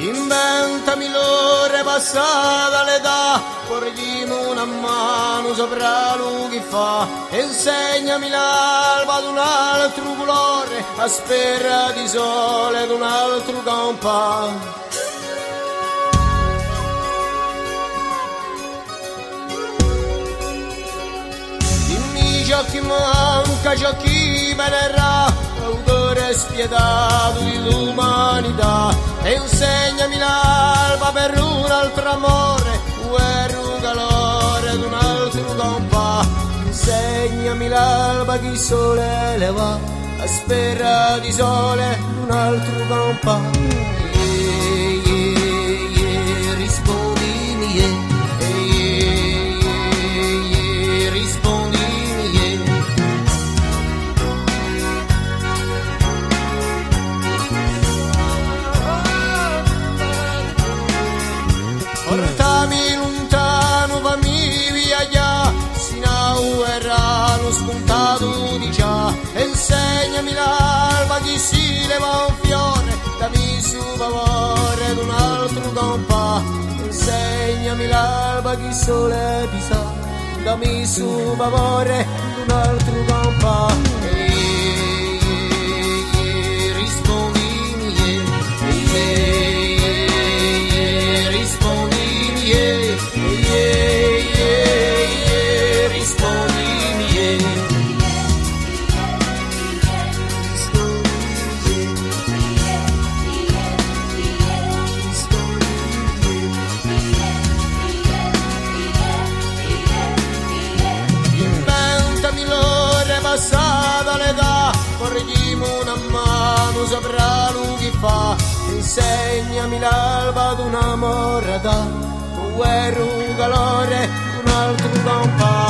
Inventami l'ora passata l'età, porgimi una mano sopra lui che fa, insegnami l'alba ad un altro colore, a spera di sole ad un altro campo. ciò che manca, ciò che venerà, autore spietato di l'umanità, insegnami per un altro amore, guerra calore ad un altro compà, insegnami l'alba che il sole le va, a spera di sole un altro compà. Portami Insegnami l'alba che si leva un fiore, dammi su favore ad un altro compà. Insegnami l'alba che sole pisa, dammi su favore ad un altro compà. Lui che fa, insegnami l'alba d'una un guerra, un calore, un altro campa.